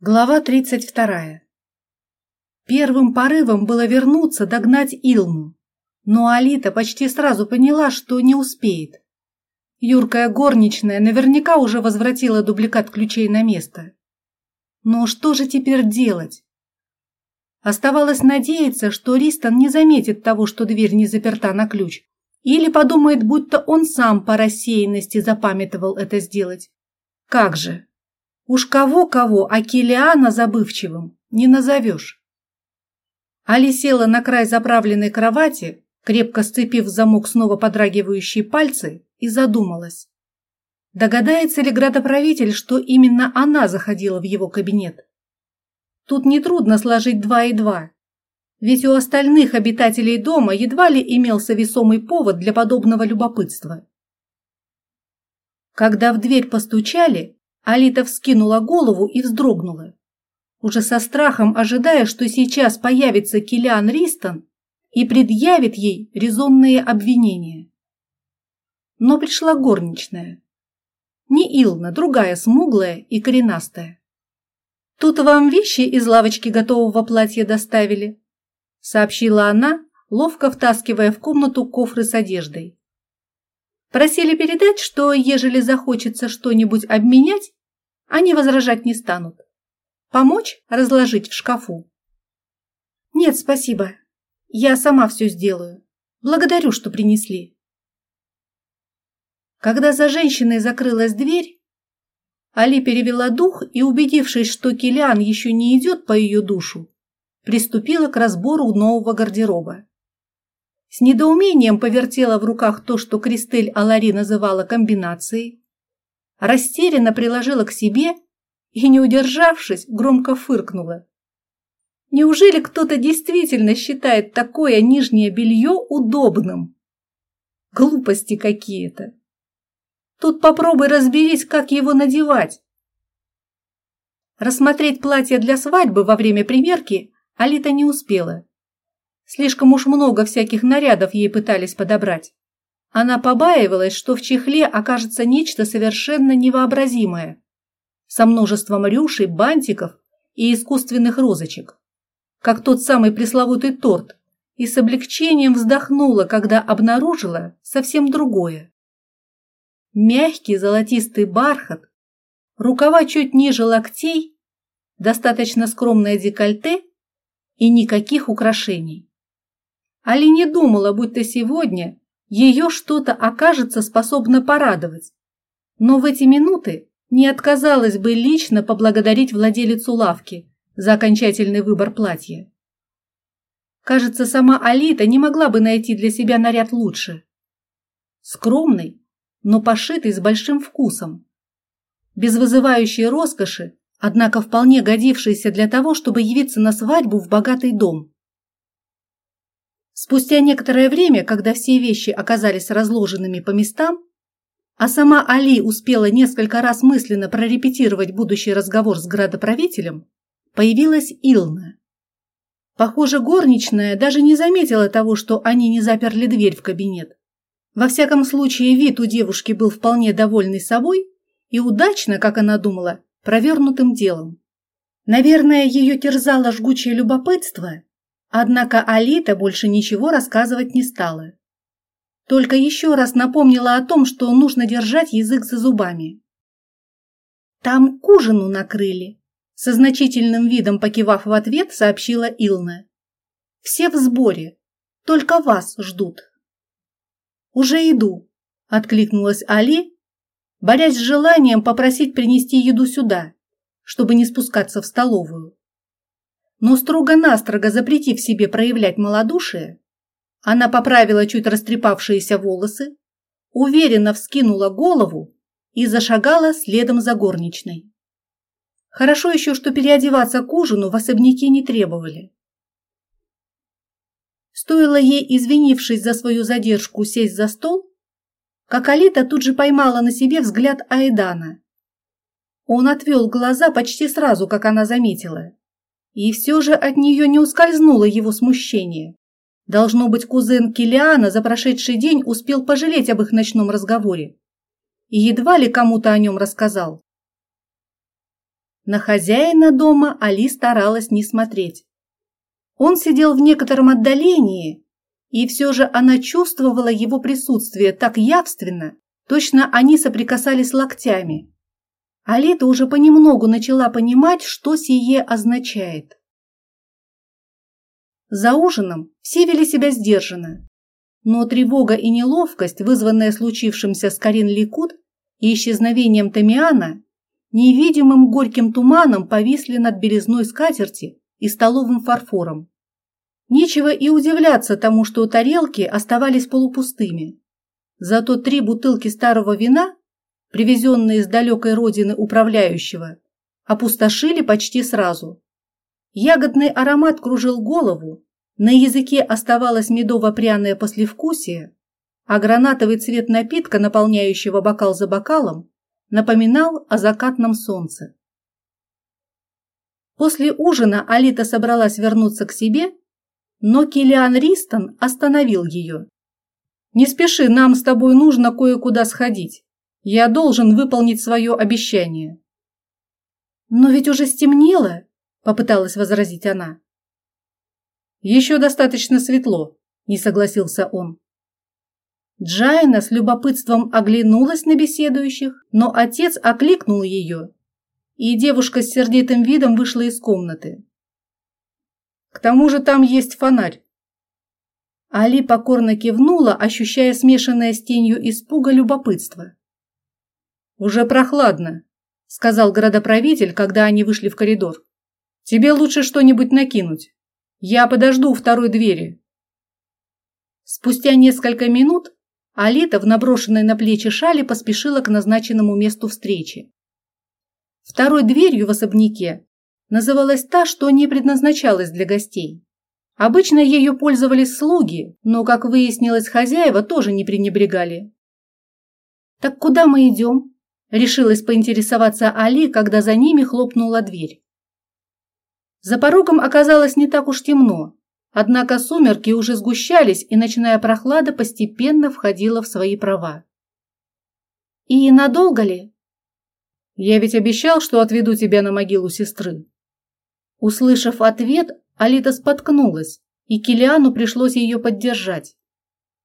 Глава 32. Первым порывом было вернуться, догнать Илму. Но Алита почти сразу поняла, что не успеет. Юркая горничная наверняка уже возвратила дубликат ключей на место. Но что же теперь делать? Оставалось надеяться, что Ристон не заметит того, что дверь не заперта на ключ, или подумает, будто он сам по рассеянности запамятовал это сделать. Как же? Уж кого-кого, а Килиана забывчивым не назовешь. Али села на край заправленной кровати, крепко сцепив в замок снова подрагивающие пальцы, и задумалась. Догадается ли градоправитель, что именно она заходила в его кабинет? Тут нетрудно сложить два и два. Ведь у остальных обитателей дома едва ли имелся весомый повод для подобного любопытства. Когда в дверь постучали, Алита вскинула голову и вздрогнула, уже со страхом ожидая, что сейчас появится Килиан Ристон и предъявит ей резонные обвинения. Но пришла горничная. Не Илна, другая смуглая и коренастая. «Тут вам вещи из лавочки готового платья доставили», сообщила она, ловко втаскивая в комнату кофры с одеждой. Просили передать, что ежели захочется что-нибудь обменять, они возражать не станут. Помочь разложить в шкафу? Нет, спасибо. Я сама все сделаю. Благодарю, что принесли. Когда за женщиной закрылась дверь, Али перевела дух и, убедившись, что Килиан еще не идет по ее душу, приступила к разбору нового гардероба. С недоумением повертела в руках то, что Кристель Алари называла комбинацией, растерянно приложила к себе и, не удержавшись, громко фыркнула. Неужели кто-то действительно считает такое нижнее белье удобным? Глупости какие-то. Тут попробуй разберись, как его надевать. Рассмотреть платье для свадьбы во время примерки Алита не успела. Слишком уж много всяких нарядов ей пытались подобрать. Она побаивалась, что в чехле окажется нечто совершенно невообразимое, со множеством рюшей, бантиков и искусственных розочек, как тот самый пресловутый торт, и с облегчением вздохнула, когда обнаружила совсем другое. Мягкий золотистый бархат, рукава чуть ниже локтей, достаточно скромное декольте и никаких украшений. Али не думала, будто сегодня ее что-то окажется способно порадовать. Но в эти минуты не отказалась бы лично поблагодарить владелицу лавки за окончательный выбор платья. Кажется, сама Алита не могла бы найти для себя наряд лучше. Скромный, но пошитый с большим вкусом. Без вызывающей роскоши, однако вполне годившийся для того, чтобы явиться на свадьбу в богатый дом. Спустя некоторое время, когда все вещи оказались разложенными по местам, а сама Али успела несколько раз мысленно прорепетировать будущий разговор с градоправителем, появилась Илна. Похоже, горничная даже не заметила того, что они не заперли дверь в кабинет. Во всяком случае, вид у девушки был вполне довольный собой и удачно, как она думала, провернутым делом. Наверное, ее терзало жгучее любопытство, Однако Алита больше ничего рассказывать не стала. Только еще раз напомнила о том, что нужно держать язык за зубами. «Там к ужину накрыли», — со значительным видом покивав в ответ, сообщила Илна. «Все в сборе, только вас ждут». «Уже иду», — откликнулась Али, борясь с желанием попросить принести еду сюда, чтобы не спускаться в столовую но строго-настрого запретив себе проявлять малодушие, она поправила чуть растрепавшиеся волосы, уверенно вскинула голову и зашагала следом за горничной. Хорошо еще, что переодеваться к ужину в особняке не требовали. Стоило ей, извинившись за свою задержку, сесть за стол, как Алита тут же поймала на себе взгляд Айдана. Он отвел глаза почти сразу, как она заметила. И все же от нее не ускользнуло его смущение. Должно быть, кузен Килиана за прошедший день успел пожалеть об их ночном разговоре. И едва ли кому-то о нем рассказал. На хозяина дома Али старалась не смотреть. Он сидел в некотором отдалении, и все же она чувствовала его присутствие так явственно, точно они соприкасались локтями. Алита уже понемногу начала понимать, что сие означает. За ужином все вели себя сдержанно, но тревога и неловкость, вызванная случившимся с Карин Ликут и исчезновением Тамиана, невидимым горьким туманом повисли над белизной скатерти и столовым фарфором. Нечего и удивляться тому, что тарелки оставались полупустыми. Зато три бутылки старого вина, привезенные с далекой родины управляющего, опустошили почти сразу. Ягодный аромат кружил голову, на языке оставалось медово-пряное послевкусие, а гранатовый цвет напитка, наполняющего бокал за бокалом, напоминал о закатном солнце. После ужина Алита собралась вернуться к себе, но Килиан Ристон остановил ее. «Не спеши, нам с тобой нужно кое-куда сходить. Я должен выполнить свое обещание». «Но ведь уже стемнело», – попыталась возразить она. «Еще достаточно светло», – не согласился он. Джайна с любопытством оглянулась на беседующих, но отец окликнул ее, и девушка с сердитым видом вышла из комнаты. К тому же там есть фонарь. Али покорно кивнула, ощущая смешанное с тенью испуга любопытство. «Уже прохладно», — сказал городоправитель, когда они вышли в коридор. «Тебе лучше что-нибудь накинуть. Я подожду у второй двери». Спустя несколько минут Алита в наброшенной на плечи шали поспешила к назначенному месту встречи. Второй дверью в особняке называлась та, что не предназначалась для гостей. Обычно ее пользовались слуги, но, как выяснилось, хозяева тоже не пренебрегали. «Так куда мы идем?» – решилась поинтересоваться Али, когда за ними хлопнула дверь. За порогом оказалось не так уж темно, Однако сумерки уже сгущались, и ночная прохлада постепенно входила в свои права. «И надолго ли?» «Я ведь обещал, что отведу тебя на могилу сестры». Услышав ответ, Алита споткнулась, и Килиану пришлось ее поддержать.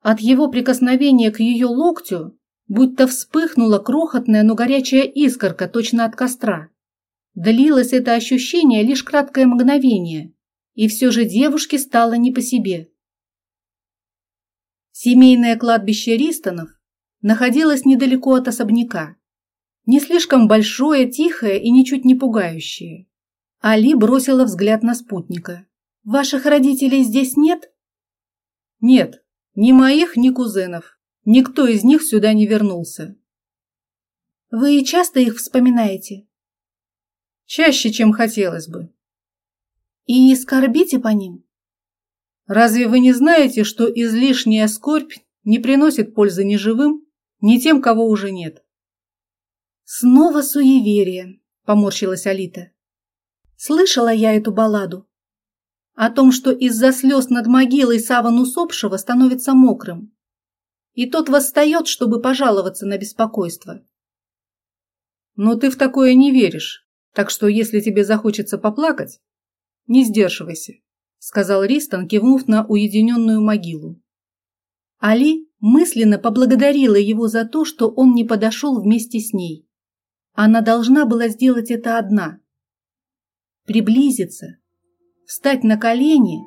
От его прикосновения к ее локтю будто вспыхнула крохотная, но горячая искорка точно от костра. Длилось это ощущение лишь краткое мгновение, и все же девушке стало не по себе. Семейное кладбище Ристонов находилось недалеко от особняка. Не слишком большое, тихое и ничуть не пугающее. Али бросила взгляд на спутника. «Ваших родителей здесь нет?» «Нет, ни моих, ни кузенов. Никто из них сюда не вернулся». «Вы часто их вспоминаете?» «Чаще, чем хотелось бы. И скорбите по ним? Разве вы не знаете, что излишняя скорбь не приносит пользы ни живым, ни тем, кого уже нет? Снова суеверие, поморщилась Алита. Слышала я эту балладу. О том, что из-за слез над могилой саван усопшего становится мокрым. И тот восстает, чтобы пожаловаться на беспокойство. Но ты в такое не веришь, так что если тебе захочется поплакать, не сдерживайся, сказал Ристон, кивнув на уединенную могилу. Али мысленно поблагодарила его за то, что он не подошел вместе с ней. Она должна была сделать это одна. Приблизиться, встать на колени,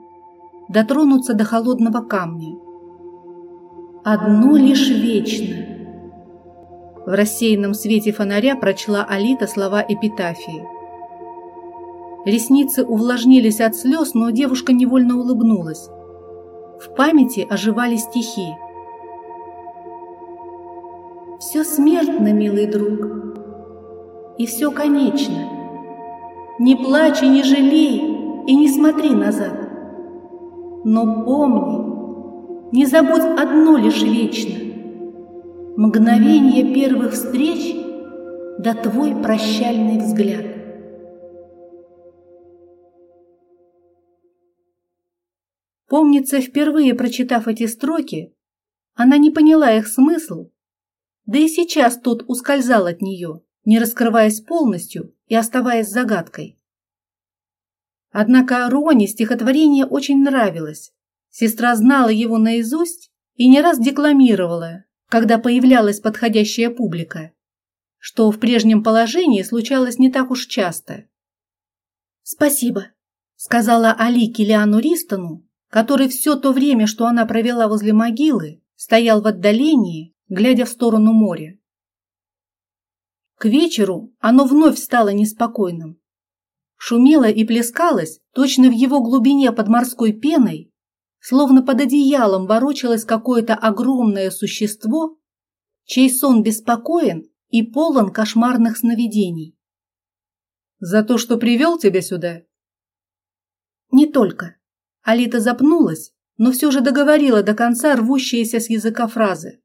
дотронуться до холодного камня. Одно лишь вечно. В рассеянном свете фонаря прочла Алита слова эпитафии. Ресницы увлажнились от слез, но девушка невольно улыбнулась. В памяти оживали стихи. «Все смертно, милый друг, и все конечно. Не плачь и не жалей, и не смотри назад. Но помни, не забудь одно лишь вечно. Мгновение первых встреч да твой прощальный взгляд. Помнится, впервые прочитав эти строки, она не поняла их смысл, да и сейчас тот ускользал от нее, не раскрываясь полностью и оставаясь загадкой. Однако Роне стихотворение очень нравилось. Сестра знала его наизусть и не раз декламировала, когда появлялась подходящая публика, что в прежнем положении случалось не так уж часто. «Спасибо», — сказала Али Килиану Ристону, который все то время, что она провела возле могилы, стоял в отдалении, глядя в сторону моря. К вечеру оно вновь стало неспокойным. Шумело и плескалось, точно в его глубине под морской пеной, словно под одеялом ворочалось какое-то огромное существо, чей сон беспокоен и полон кошмарных сновидений. «За то, что привел тебя сюда?» «Не только». Алита запнулась, но все же договорила до конца рвущиеся с языка фразы.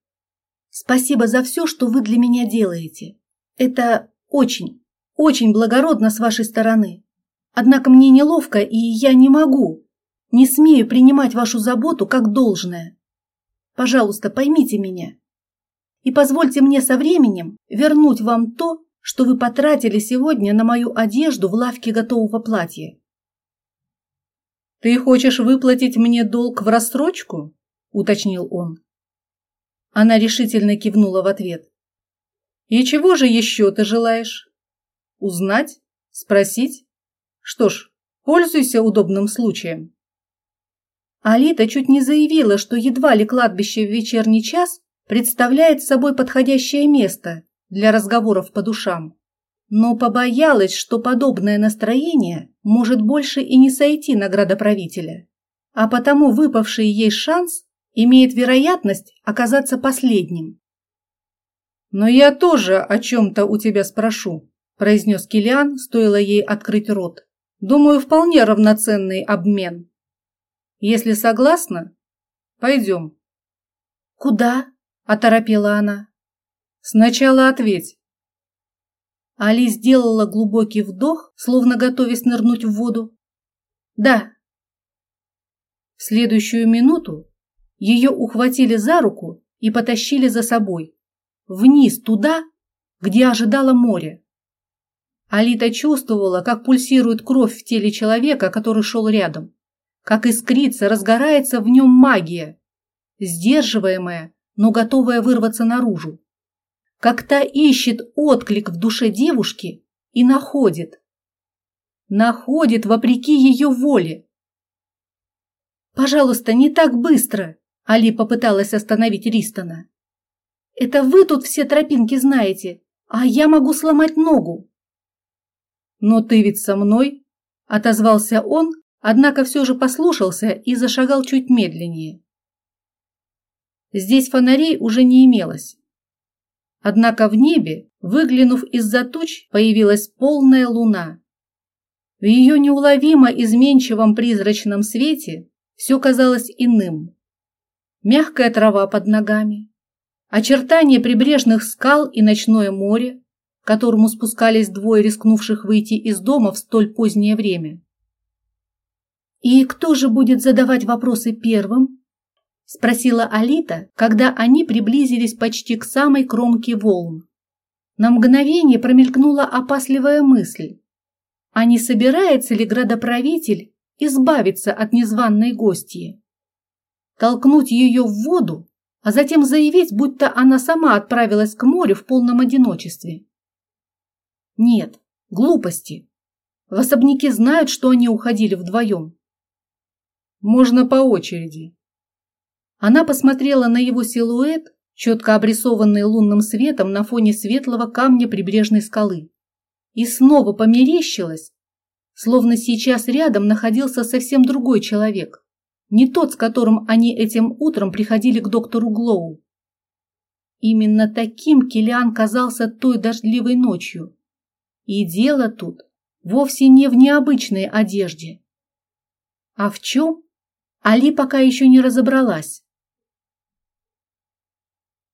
«Спасибо за все, что вы для меня делаете. Это очень, очень благородно с вашей стороны. Однако мне неловко, и я не могу, не смею принимать вашу заботу как должное. Пожалуйста, поймите меня. И позвольте мне со временем вернуть вам то, что вы потратили сегодня на мою одежду в лавке готового платья. «Ты хочешь выплатить мне долг в рассрочку?» – уточнил он. Она решительно кивнула в ответ. «И чего же еще ты желаешь? Узнать? Спросить? Что ж, пользуйся удобным случаем». Алита чуть не заявила, что едва ли кладбище в вечерний час представляет собой подходящее место для разговоров по душам, но побоялась, что подобное настроение может больше и не сойти на градоправителя, а потому выпавший ей шанс имеет вероятность оказаться последним. «Но я тоже о чем-то у тебя спрошу», – произнес Килиан, стоило ей открыть рот. «Думаю, вполне равноценный обмен». Если согласна, пойдем. Куда? Оторопела она. Сначала ответь. Али сделала глубокий вдох, словно готовясь нырнуть в воду. Да. В следующую минуту ее ухватили за руку и потащили за собой. Вниз, туда, где ожидало море. Алита чувствовала, как пульсирует кровь в теле человека, который шел рядом как искрится, разгорается в нем магия, сдерживаемая, но готовая вырваться наружу. Как та ищет отклик в душе девушки и находит. Находит вопреки ее воле. «Пожалуйста, не так быстро!» Али попыталась остановить Ристона. «Это вы тут все тропинки знаете, а я могу сломать ногу». «Но ты ведь со мной?» – отозвался он, однако все же послушался и зашагал чуть медленнее. Здесь фонарей уже не имелось. Однако в небе, выглянув из-за туч, появилась полная луна. В ее неуловимо изменчивом призрачном свете все казалось иным. Мягкая трава под ногами, очертания прибрежных скал и ночное море, к которому спускались двое рискнувших выйти из дома в столь позднее время. «И кто же будет задавать вопросы первым?» – спросила Алита, когда они приблизились почти к самой кромке волн. На мгновение промелькнула опасливая мысль. А не собирается ли градоправитель избавиться от незваной гостьи? Толкнуть ее в воду, а затем заявить, будто она сама отправилась к морю в полном одиночестве? Нет, глупости. В особняке знают, что они уходили вдвоем. Можно по очереди. Она посмотрела на его силуэт, четко обрисованный лунным светом на фоне светлого камня прибрежной скалы. И снова померещилась, словно сейчас рядом находился совсем другой человек, не тот, с которым они этим утром приходили к доктору Глоу. Именно таким Килиан казался той дождливой ночью. И дело тут вовсе не в необычной одежде. А в чем? Али пока еще не разобралась.